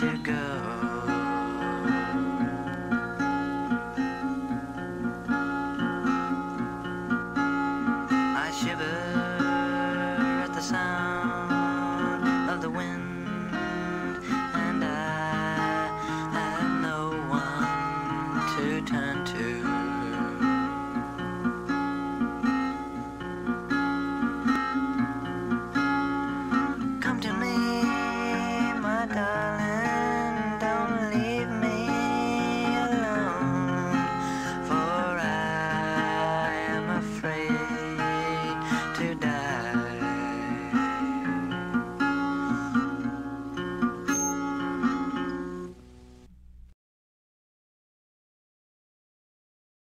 to go. I shiver